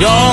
You.